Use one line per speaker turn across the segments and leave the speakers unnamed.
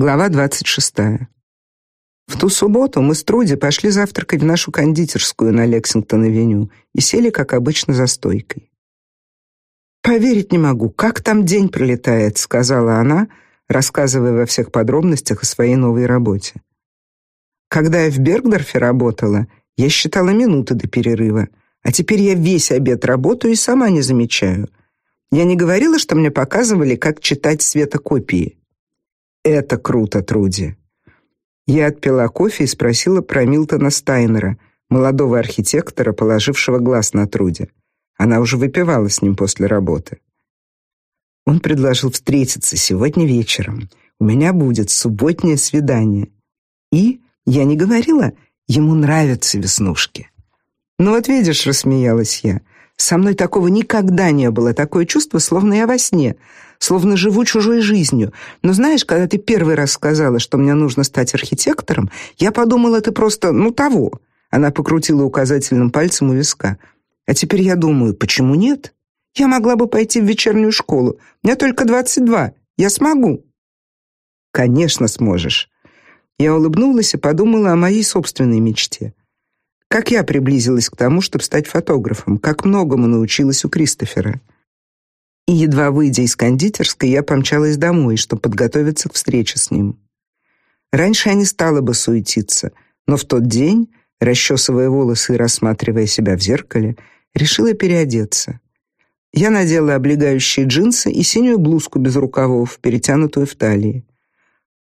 Глава 26. В ту субботу мы с Труди пошли завтракать в нашу кондитерскую на Лексингтон-авеню и сели, как обычно, за стойкой. «Поверить не могу, как там день пролетает», — сказала она, рассказывая во всех подробностях о своей новой работе. «Когда я в Бергдорфе работала, я считала минуты до перерыва, а теперь я весь обед работаю и сама не замечаю. Я не говорила, что мне показывали, как читать светокопии. Это круто, Труди. Я отпила кофе и спросила про Милтона Стайнера, молодого архитектора, положившего глаз на Труди. Она уже выпивала с ним после работы. Он предложил встретиться сегодня вечером. У меня будет субботнее свидание. И я не говорила, ему нравятся веснушки. Ну вот видишь, рассмеялась я. Со мной такого никогда не было, такое чувство, словно я во сне словно живу чужой жизнью. Но знаешь, когда ты первый раз сказала, что мне нужно стать архитектором, я подумала, ты просто, ну, того. Она покрутила указательным пальцем у виска. А теперь я думаю, почему нет? Я могла бы пойти в вечернюю школу. Мне только двадцать два. Я смогу. Конечно, сможешь. Я улыбнулась и подумала о моей собственной мечте. Как я приблизилась к тому, чтобы стать фотографом, как многому научилась у Кристофера. И едва выйдя из кондитерской, я помчалась домой, чтобы подготовиться к встрече с ним. Раньше я не стала бы суетиться, но в тот день, расчесывая волосы и рассматривая себя в зеркале, решила переодеться. Я надела облегающие джинсы и синюю блузку без рукавов, перетянутую в талии.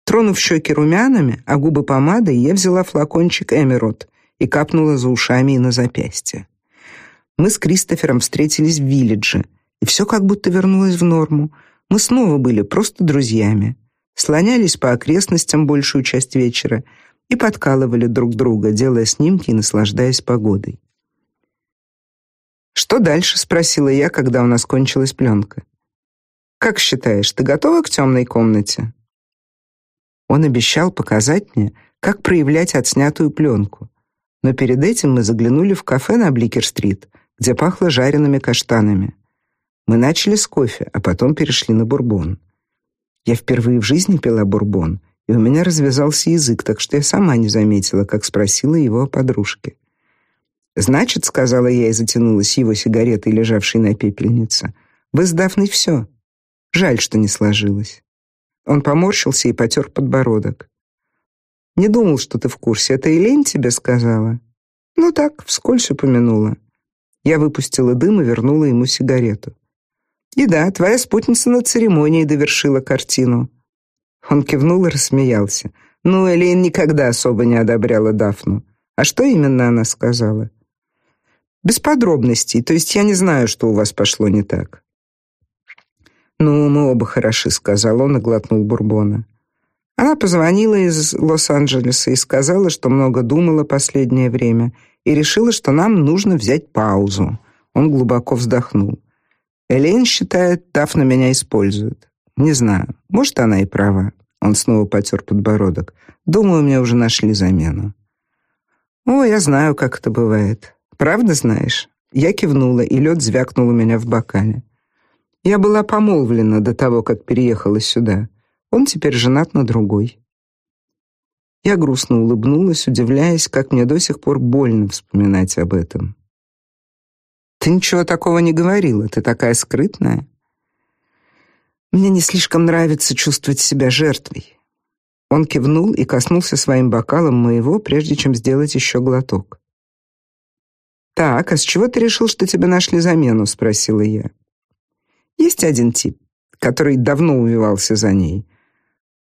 Тронув щеки румянами, а губы помадой, я взяла флакончик Эмерот и капнула за ушами и на запястье. Мы с Кристофером встретились в Виллидже — и все как будто вернулось в норму. Мы снова были просто друзьями, слонялись по окрестностям большую часть вечера и подкалывали друг друга, делая снимки и наслаждаясь погодой. Что дальше, спросила я, когда у нас кончилась пленка. Как считаешь, ты готова к темной комнате? Он обещал показать мне, как проявлять отснятую пленку. Но перед этим мы заглянули в кафе на Бликер-стрит, где пахло жареными каштанами. Мы начали с кофе, а потом перешли на бурбон. Я впервые в жизни пила бурбон, и у меня развязался язык, так что я сама не заметила, как спросила его о подружке. «Значит, — сказала я и затянулась его сигаретой, лежавшей на пепельнице, — вы с Дафной все. Жаль, что не сложилось». Он поморщился и потер подбородок. «Не думал, что ты в курсе. Это Элейн тебе сказала?» «Ну так, вскользь упомянула». Я выпустила дым и вернула ему сигарету. И да, твоя спутница на церемонии довершила картину. Он кивнул и рассмеялся. Ну, Элейн никогда особо не одобряла Дафну. А что именно она сказала? Без подробностей, то есть я не знаю, что у вас пошло не так. Ну, мы оба хороши, сказал он и глотнул бурбона. Она позвонила из Лос-Анджелеса и сказала, что много думала последнее время и решила, что нам нужно взять паузу. Он глубоко вздохнул. Элейн считает, Дафна меня использует. Не знаю, может, она и права. Он снова потер подбородок. Думаю, мне уже нашли замену. О, я знаю, как это бывает. Правда знаешь? Я кивнула, и лед звякнул у меня в бокале. Я была помолвлена до того, как переехала сюда. Он теперь женат на другой. Я грустно улыбнулась, удивляясь, как мне до сих пор больно вспоминать об этом. Ты ничего такого не говорила, ты такая скрытная. Мне не слишком нравится чувствовать себя жертвой. Он кивнул и коснулся своим бокалом моего, прежде чем сделать еще глоток. Так, а с чего ты решил, что тебе нашли замену, спросила я. Есть один тип, который давно увивался за ней.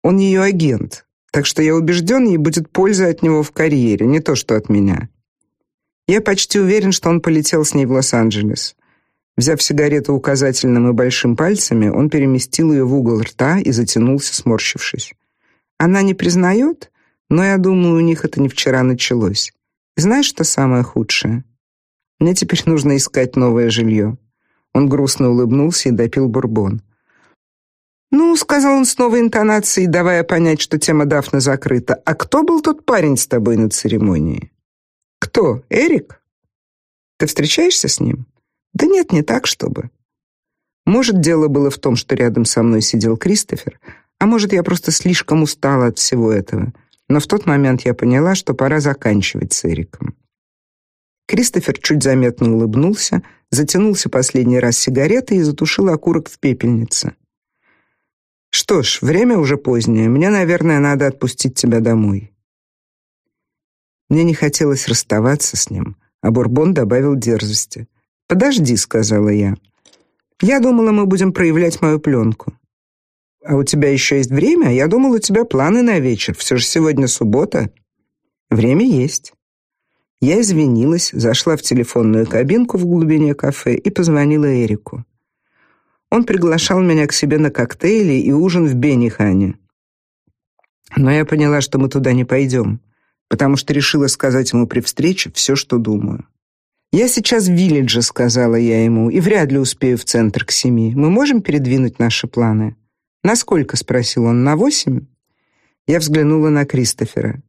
Он ее агент, так что я убежден, ей будет польза от него в карьере, не то что от меня. Я почти уверен, что он полетел с ней в Лос-Анджелес. Взяв сигарету указательным и большим пальцами, он переместил ее в угол рта и затянулся, сморщившись. Она не признает, но я думаю, у них это не вчера началось. И знаешь, что самое худшее? Мне теперь нужно искать новое жилье». Он грустно улыбнулся и допил бурбон. «Ну», — сказал он с новой интонацией, давая понять, что тема Дафны закрыта, «а кто был тот парень с тобой на церемонии?» Кто? Эрик? Ты встречаешься с ним? Да нет, не так, чтобы. Может, дело было в том, что рядом со мной сидел Кристофер, А может, я просто слишком устала от всего этого. Но в тот момент я поняла, что пора заканчивать с Эриком. Кристофер чуть заметно улыбнулся, затянулся последний раз сигаретой и затушил окурок в пепельнице. Что ж, время уже позднее. Мне, наверное, надо отпустить тебя домой. Мне не хотелось расставаться с ним, а Бурбон добавил дерзости. "Подожди", сказала я. "Я думала, мы будем проявлять мою пленку. А у тебя еще есть время? Я думал, у тебя планы на вечер. Все же сегодня суббота. Время есть. Я извинилась, зашла в телефонную кабинку в глубине кафе и позвонила Эрику. Он приглашал меня к себе на коктейли и ужин в Бенихане. Но я поняла, что мы туда не пойдем, потому что решила сказать ему при встрече все, что думаю. Я сейчас в Виллидже, сказала я ему, и вряд ли успею в центр к семи. Мы можем передвинуть наши планы. «Насколько?» — спросил он. «На восемь?» Я взглянула на Кристофера.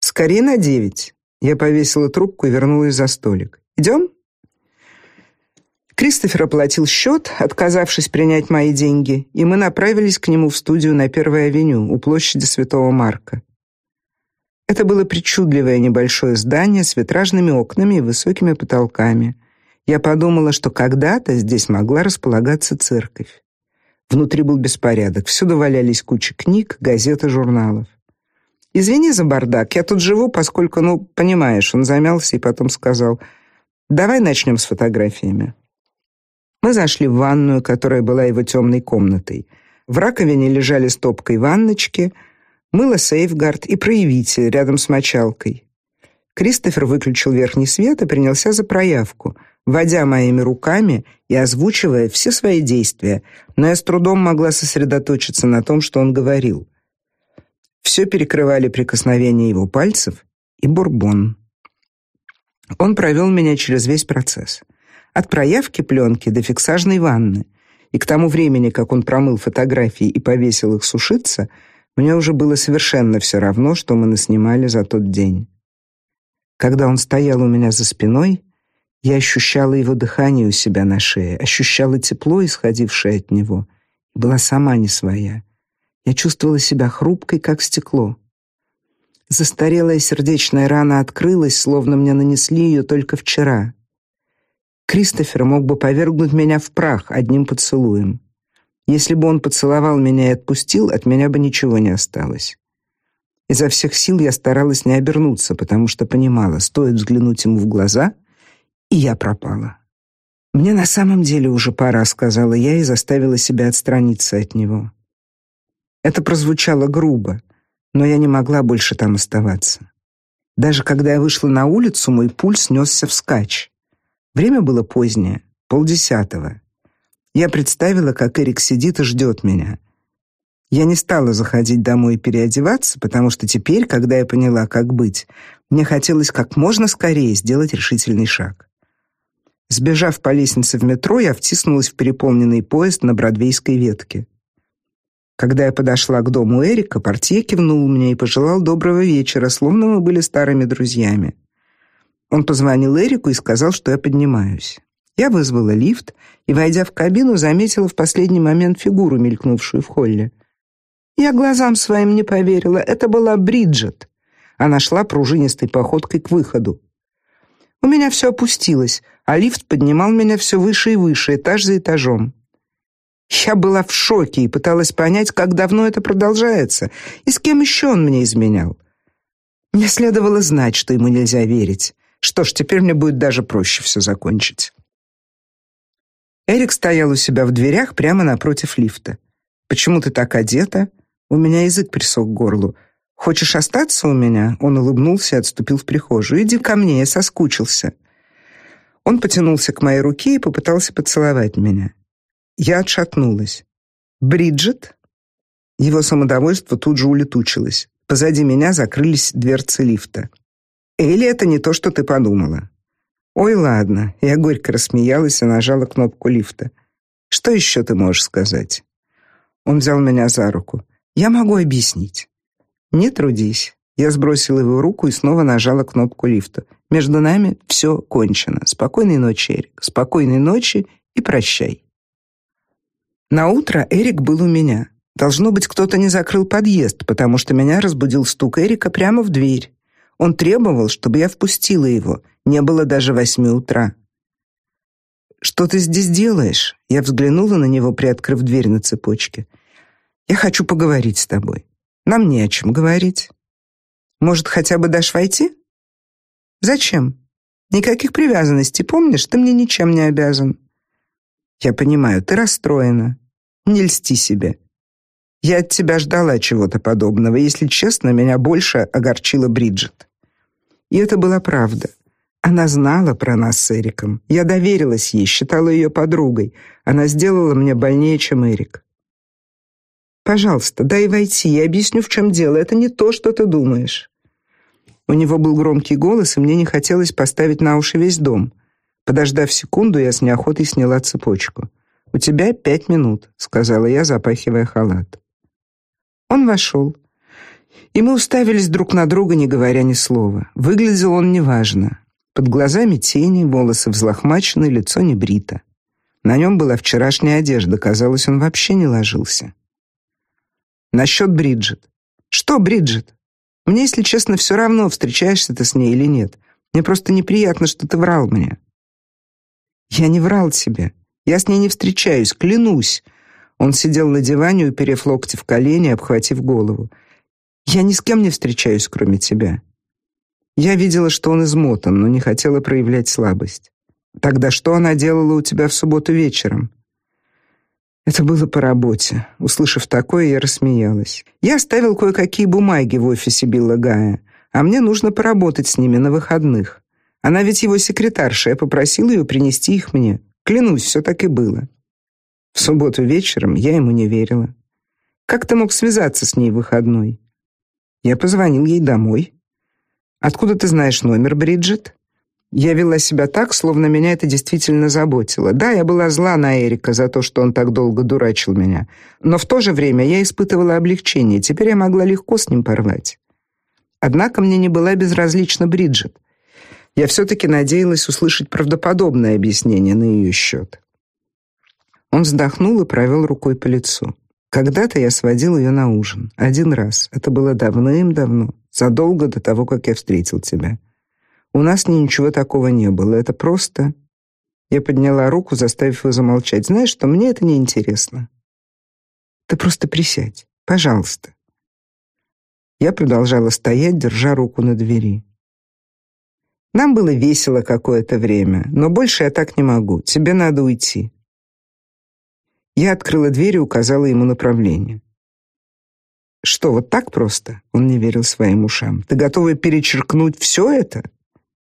«Скорее на девять». Я повесила трубку и вернулась за столик. «Идем?» Кристофер оплатил счет, отказавшись принять мои деньги, и мы направились к нему в студию на Первой авеню у площади Святого Марка. Это было причудливое небольшое здание с витражными окнами и высокими потолками. Я подумала, что когда-то здесь могла располагаться церковь. Внутри был беспорядок. Всюду валялись кучи книг, газет и журналов. Извини за бардак. Я тут живу, поскольку, ну, понимаешь, он замялся и потом сказал: "Давай начнем с фотографиями". Мы зашли в ванную, которая была его темной комнатой. В раковине лежали стопкой ванночки, мыло Сейфгард и проявитель рядом с мочалкой. Кристофер выключил верхний свет и принялся за проявку водя моими руками и озвучивая все свои действия, но я с трудом могла сосредоточиться на том, что он говорил. Все перекрывали прикосновения его пальцев и бурбон. Он провел меня через весь процесс. От проявки пленки до фиксажной ванны. И к тому времени, как он промыл фотографии и повесил их сушиться, мне уже было совершенно все равно, что мы наснимали за тот день. Когда он стоял у меня за спиной, я ощущала его дыхание у себя на шее, ощущала тепло, исходившее от него, и была сама не своя. Я чувствовала себя хрупкой, как стекло. Застарелая сердечная рана открылась, словно мне нанесли ее только вчера. Кристофер мог бы повергнуть меня в прах одним поцелуем. Если бы он поцеловал меня и отпустил, от меня бы ничего не осталось. Изо всех сил я старалась не обернуться, потому что понимала, стоит взглянуть ему в глаза — и я пропала. Мне на самом деле уже пора, сказала я и заставила себя отстраниться от него. Это прозвучало грубо, но я не могла больше там оставаться. Даже когда я вышла на улицу, мой пульс несся вскачь. Время было позднее, полдесятого. Я представила, как Эрик сидит и ждет меня. Я не стала заходить домой и переодеваться, потому что теперь, когда я поняла, как быть, мне хотелось как можно скорее сделать решительный шаг. Сбежав по лестнице в метро, я втиснулась в переполненный поезд на Бродвейской ветке. Когда я подошла к дому Эрика, портье кивнул мне и пожелал доброго вечера, словно мы были старыми друзьями. Он позвонил Эрику и сказал, что я поднимаюсь. Я вызвала лифт и, войдя в кабину, заметила в последний момент фигуру, мелькнувшую в холле. Я глазам своим не поверила. Это была Бриджит. Она шла пружинистой походкой к выходу. У меня все опустилось, а лифт поднимал меня все выше и выше, этаж за этажом. Я была в шоке и пыталась понять, как давно это продолжается и с кем еще он мне изменял. Мне следовало знать, что ему нельзя верить. Что ж, теперь мне будет даже проще все закончить. Эрик стоял у себя в дверях прямо напротив лифта. Почему ты так одета? У меня язык присох к горлу. Хочешь остаться у меня? Он улыбнулся и отступил в прихожую. Иди ко мне, я соскучился. Он потянулся к моей руке и попытался поцеловать меня. Я отшатнулась. Бриджит? Его самодовольство тут же улетучилось. Позади меня закрылись дверцы лифта. Или это не то, что ты подумала? Ой, ладно. Я горько рассмеялась и нажала кнопку лифта. Что еще ты можешь сказать? Он взял меня за руку. Я могу объяснить. Не трудись. Я сбросила его руку и снова нажала кнопку лифта. Между нами все кончено. Спокойной ночи, Эрик. Спокойной ночи и прощай. На утро Эрик был у меня. Должно быть, кто-то не закрыл подъезд, потому что меня разбудил стук Эрика прямо в дверь. Он требовал, чтобы я впустила его. Не было даже восьми утра. Что ты здесь делаешь? Я взглянула на него, приоткрыв дверь на цепочке. Я хочу поговорить с тобой. Нам не о чем говорить. Может, хотя бы дашь войти? Зачем? Никаких привязанностей, помнишь? Ты мне ничем не обязан. Я понимаю, ты расстроена. Не льсти себе. Я от тебя ждала чего-то подобного. Если честно, меня больше огорчила Бриджит. И это была правда. Она знала про нас с Эриком. Я доверилась ей, считала ее подругой. Она сделала мне больнее, чем Эрик. Пожалуйста, дай войти, я объясню, в чем дело. Это не то, что ты думаешь. У него был громкий голос, и мне не хотелось поставить на уши весь дом. Подождав секунду, я с неохотой сняла цепочку. У тебя пять минут, сказала я, запахивая халат. Он вошел. И мы уставились друг на друга, не говоря ни слова. Выглядел он неважно. Под глазами тени, волосы взлохмачены, лицо не брито. На нем была вчерашняя одежда, казалось, он вообще не ложился. Насчет Бриджит. Что Бриджит? Мне, если честно, все равно, встречаешься ты с ней или нет. Мне просто неприятно, что ты врал мне. Я не врал тебе. Я с ней не встречаюсь, клянусь. Он сидел на диване, уперев локти в колени, обхватив голову. Я ни с кем не встречаюсь, кроме тебя. Я видела, что он измотан, но не хотела проявлять слабость. Тогда что она делала у тебя в субботу вечером? Это было по работе. Услышав такое, я рассмеялась. Я оставил кое-какие бумаги в офисе Билла Гая, а мне нужно поработать с ними на выходных. Она ведь его секретарша, я попросил ее принести их мне. Клянусь, все так и было. В субботу вечером я ему не верила. Как ты мог связаться с ней в выходной? Я позвонил ей домой. Откуда ты знаешь номер Бриджит? Я вела себя так, словно меня это действительно заботило. Да, я была зла на Эрика за то, что он так долго дурачил меня, но в то же время я испытывала облегчение. Теперь я могла легко с ним порвать. Однако мне не была безразлична Бриджит. Я все таки надеялась услышать правдоподобное объяснение на ее счет. Он вздохнул и провел рукой по лицу. Когда-то я сводил ее на ужин, один раз. Это было давным-давно, задолго до того, как я встретил тебя. У нас ничего такого не было. Это просто Я подняла руку, заставив его замолчать. Знаешь что, мне это не интересно. Ты просто присядь, пожалуйста. Я продолжала стоять, держа руку на двери. Нам было весело какое-то время, но больше я так не могу. Тебе надо уйти. Я открыла дверь и указала ему направление. Что, вот так просто? Он не верил своим ушам. Ты готова перечеркнуть все это?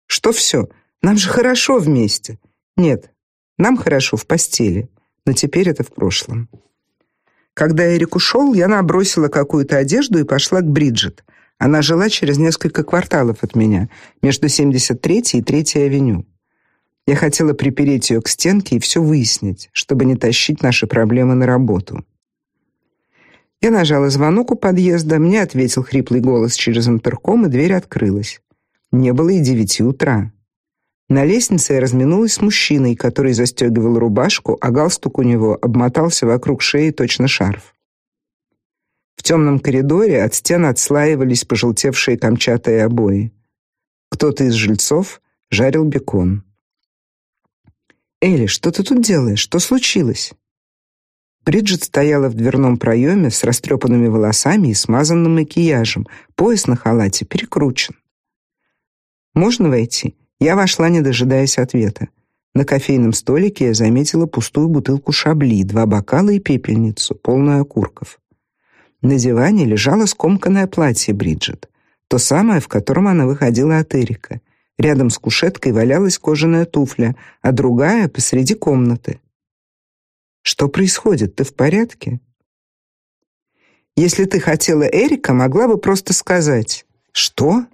Что все? Нам же хорошо вместе. Нет, нам хорошо в постели, но теперь это в прошлом. Когда Эрик ушел, я набросила какую-то одежду и пошла к Бриджит. Она жила через несколько кварталов от меня, между 73-й и 3-й авеню. Я хотела припереть ее к стенке и все выяснить, чтобы не тащить наши проблемы на работу. Я нажала звонок у подъезда, мне ответил хриплый голос через интерком, и дверь открылась. Не было и девяти утра. На лестнице я разминулась с мужчиной, который застегивал рубашку, а галстук у него обмотался вокруг шеи точно шарф. В темном коридоре от стен отслаивались пожелтевшие камчатые обои. Кто-то из жильцов жарил бекон. Элли, что ты тут делаешь? Что случилось? Бриджит стояла в дверном проеме с растрепанными волосами и смазанным макияжем. Пояс на халате перекручен. Можно войти? Я вошла, не дожидаясь ответа. На кофейном столике я заметила пустую бутылку шабли, два бокала и пепельницу, полную окурков. На диване лежало скомканное платье Бриджит, то самое, в котором она выходила от Эрика. Рядом с кушеткой валялась кожаная туфля, а другая посреди комнаты. Что происходит? Ты в порядке? Если ты хотела Эрика, могла бы просто сказать: "Что?"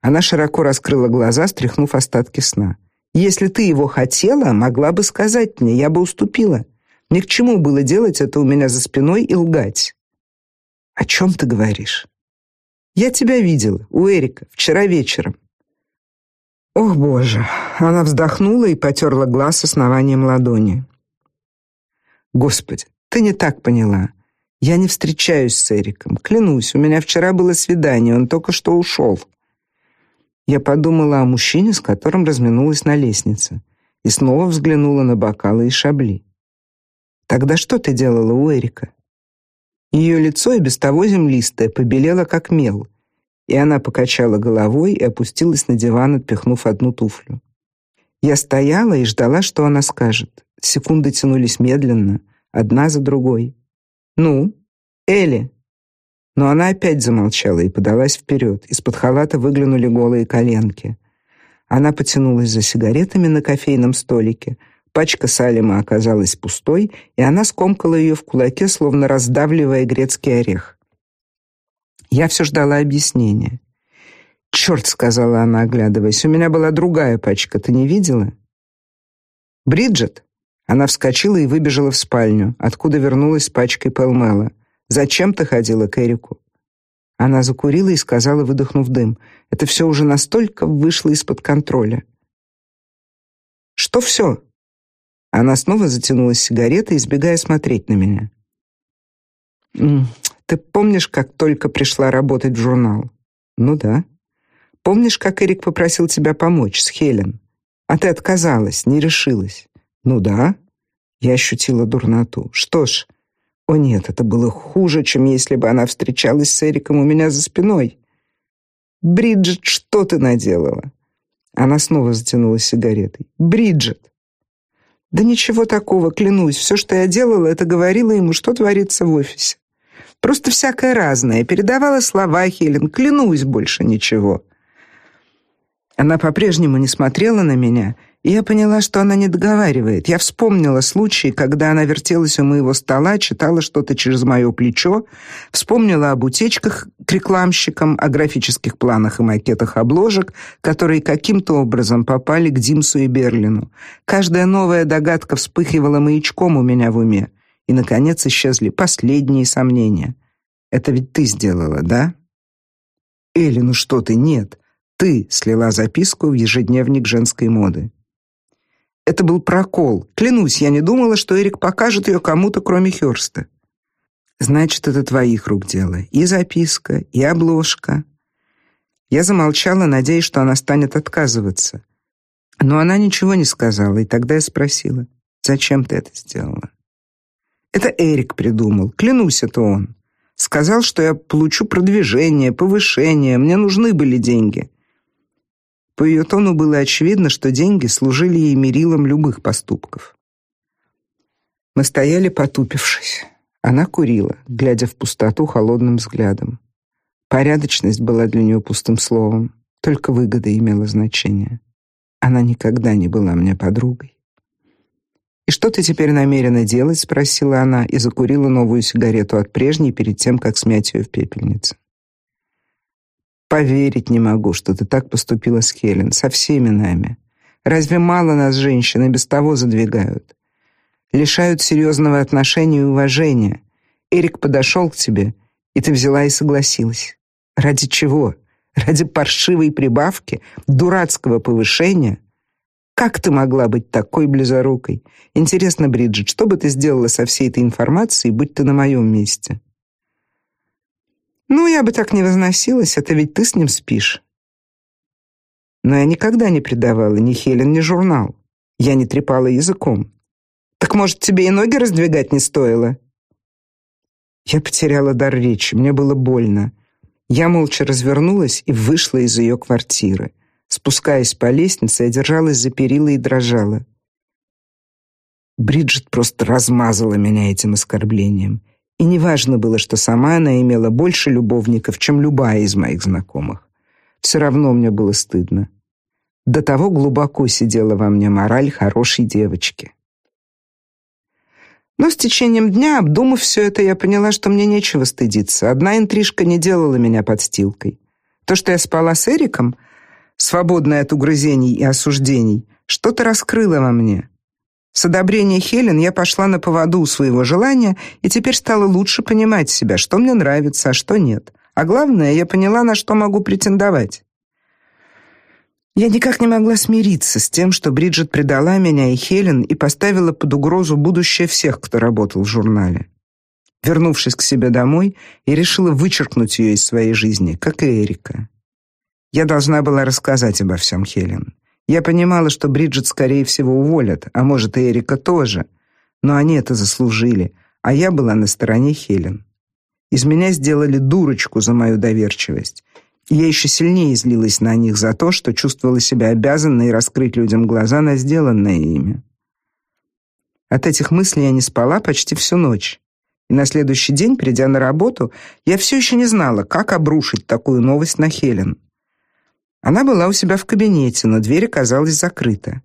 Она широко раскрыла глаза, стряхнув остатки сна. Если ты его хотела, могла бы сказать мне, я бы уступила. Ни к чему было делать это у меня за спиной и лгать. О чем ты говоришь? Я тебя видела у Эрика вчера вечером. Ох, боже. Она вздохнула и потёрла глаз основанием ладони. Господи, ты не так поняла. Я не встречаюсь с Эриком. Клянусь, у меня вчера было свидание, он только что ушел. Я подумала о мужчине, с которым разминулась на лестнице, и снова взглянула на бокалы и шабли. Тогда что ты делала у Эрика? Ее лицо и без того землистое побелело как мел, и она покачала головой и опустилась на диван, отпихнув одну туфлю. Я стояла и ждала, что она скажет. Секунды тянулись медленно, одна за другой. «Ну, Элли!» Но она опять замолчала и подалась вперед. Из-под халата выглянули голые коленки. Она потянулась за сигаретами на кофейном столике. Пачка Салима оказалась пустой, и она скомкала ее в кулаке, словно раздавливая грецкий орех. Я все ждала объяснения. «Черт!» — сказала она, оглядываясь. «У меня была другая пачка, ты не видела?» «Бриджит?» Она вскочила и выбежала в спальню, откуда вернулась с пачкой Пэлмела. «Зачем ты ходила к Эрику?» Она закурила и сказала, выдохнув дым, «Это все уже настолько вышло из-под контроля». «Что все?» Она снова затянулась сигаретой, избегая смотреть на меня. «Ты помнишь, как только пришла работать в журнал?» «Ну да». Помнишь, как Эрик попросил тебя помочь с Хелен? А ты отказалась, не решилась. Ну да. Я ощутила дурноту. Что ж, о нет, это было хуже, чем если бы она встречалась с Эриком у меня за спиной. Бриджит, что ты наделала? Она снова затянулась сигаретой. Бриджит. Да ничего такого, клянусь. Все, что я делала, это говорила ему, что творится в офисе. Просто всякое разное. Передавала слова Хелен. Клянусь, больше ничего. Она по-прежнему не смотрела на меня, и я поняла, что она не договаривает. Я вспомнила случай, когда она вертелась у моего стола, читала что-то через мое плечо, вспомнила об утечках к рекламщикам, о графических планах и макетах обложек, которые каким-то образом попали к Димсу и Берлину. Каждая новая догадка вспыхивала маячком у меня в уме, и наконец исчезли последние сомнения. Это ведь ты сделала, да? Элли, ну что ты, нет. Ты слила записку в ежедневник женской моды. Это был прокол. Клянусь, я не думала, что Эрик покажет ее кому-то, кроме Хёрста. Значит, это твоих рук дело. И записка, и обложка. Я замолчала, надеясь, что она станет отказываться. Но она ничего не сказала, и тогда я спросила: "Зачем ты это сделала?" Это Эрик придумал. Клянусь, это он. Сказал, что я получу продвижение, повышение, мне нужны были деньги. По ее тону было очевидно, что деньги служили ей мерилом любых поступков. Мы стояли потупившись. Она курила, глядя в пустоту холодным взглядом. Порядочность была для нее пустым словом, только выгода имела значение. Она никогда не была мне подругой. «И что ты теперь намерена делать?» — спросила она и закурила новую сигарету от прежней перед тем, как смять ее в пепельнице. Поверить не могу, что ты так поступила с Хелен, со всеми нами. Разве мало нас женщин и без того задвигают? Лишают серьезного отношения и уважения. Эрик подошел к тебе, и ты взяла и согласилась. Ради чего? Ради паршивой прибавки, дурацкого повышения? Как ты могла быть такой близорукой? Интересно, Бриджит, что бы ты сделала со всей этой информацией, будь ты на моем месте? Ну, я бы так не возносилась, это ведь ты с ним спишь. Но я никогда не предавала ни Хелен, ни журнал. Я не трепала языком. Так может, тебе и ноги раздвигать не стоило? Я потеряла дар речи, мне было больно. Я молча развернулась и вышла из ее квартиры. Спускаясь по лестнице, я держалась за перила и дрожала. Бриджит просто размазала меня этим оскорблением. И неважно было, что сама она имела больше любовников, чем любая из моих знакомых. Все равно мне было стыдно. До того глубоко сидела во мне мораль хорошей девочки. Но с течением дня, обдумав все это, я поняла, что мне нечего стыдиться. Одна интрижка не делала меня подстилкой. То, что я спала с Эриком, свободная от угрызений и осуждений, что-то раскрыло во мне. С одобрения Хелен я пошла на поводу у своего желания и теперь стала лучше понимать себя, что мне нравится, а что нет. А главное, я поняла, на что могу претендовать. Я никак не могла смириться с тем, что Бриджит предала меня и Хелен и поставила под угрозу будущее всех, кто работал в журнале. Вернувшись к себе домой, я решила вычеркнуть ее из своей жизни, как и Эрика. Я должна была рассказать обо всем Хелен. Я понимала, что Бриджит скорее всего уволят, а может и Эрика тоже, но они это заслужили, а я была на стороне Хелен. Из меня сделали дурочку за мою доверчивость. И я еще сильнее злилась на них за то, что чувствовала себя обязанной раскрыть людям глаза на сделанное ими. От этих мыслей я не спала почти всю ночь. И на следующий день, придя на работу, я все еще не знала, как обрушить такую новость на Хелен. Она была у себя в кабинете, но дверь оказалась закрыта.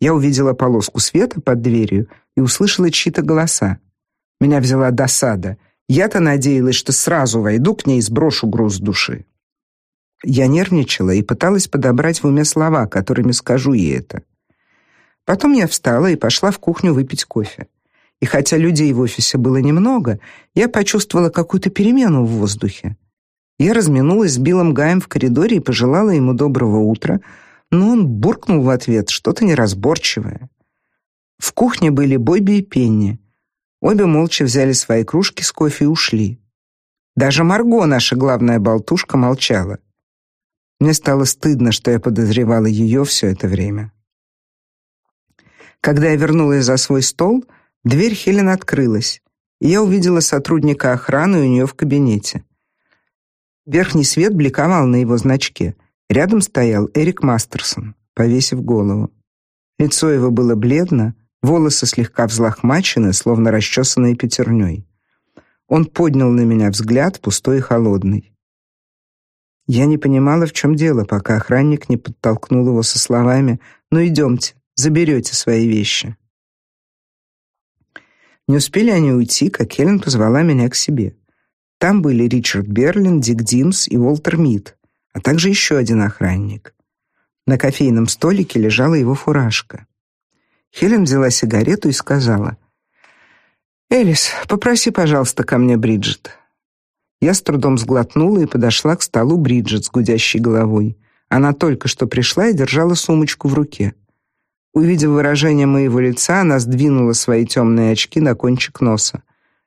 Я увидела полоску света под дверью и услышала чьи-то голоса. Меня взяла досада. Я-то надеялась, что сразу войду к ней и сброшу груз души. Я нервничала и пыталась подобрать в уме слова, которыми скажу ей это. Потом я встала и пошла в кухню выпить кофе. И хотя людей в офисе было немного, я почувствовала какую-то перемену в воздухе. Я разминулась с Биллом Гаем в коридоре и пожелала ему доброго утра, но он буркнул в ответ что-то неразборчивое. В кухне были Бобби и Пенни. Обе молча взяли свои кружки с кофе и ушли. Даже Марго, наша главная болтушка, молчала. Мне стало стыдно, что я подозревала ее все это время. Когда я вернулась за свой стол, дверь Хелен открылась, и я увидела сотрудника охраны у нее в кабинете. Верхний свет бликовал на его значке. Рядом стоял Эрик Мастерсон, повесив голову. Лицо его было бледно, волосы слегка взлохмачены, словно расчесанные пятерней. Он поднял на меня взгляд, пустой и холодный. Я не понимала, в чем дело, пока охранник не подтолкнул его со словами: "Ну идемте, заберете свои вещи". Не успели они уйти, как Хелен позвала меня к себе. Там были Ричард Берлин, Дик Димс и Уолтер Мид, а также еще один охранник. На кофейном столике лежала его фуражка. Хелен взяла сигарету и сказала: "Элис, попроси, пожалуйста, ко мне Бриджит". Я с трудом сглотнула и подошла к столу Бриджит с гудящей головой. Она только что пришла и держала сумочку в руке. Увидев выражение моего лица, она сдвинула свои темные очки на кончик носа.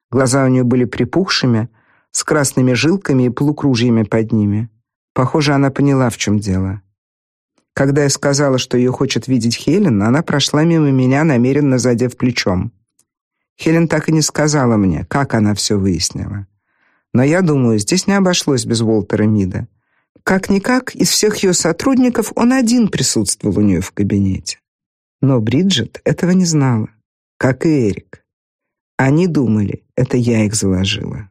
Глаза у нее были припухшими, с красными жилками и полукружьями под ними. Похоже, она поняла, в чем дело. Когда я сказала, что ее хочет видеть Хелен, она прошла мимо меня, намеренно задев плечом. Хелен так и не сказала мне, как она все выяснила. Но я думаю, здесь не обошлось без Волтера Мида. Как никак из всех ее сотрудников он один присутствовал у нее в кабинете. Но Бриджит этого не знала, как и Эрик. Они думали, это я их заложила.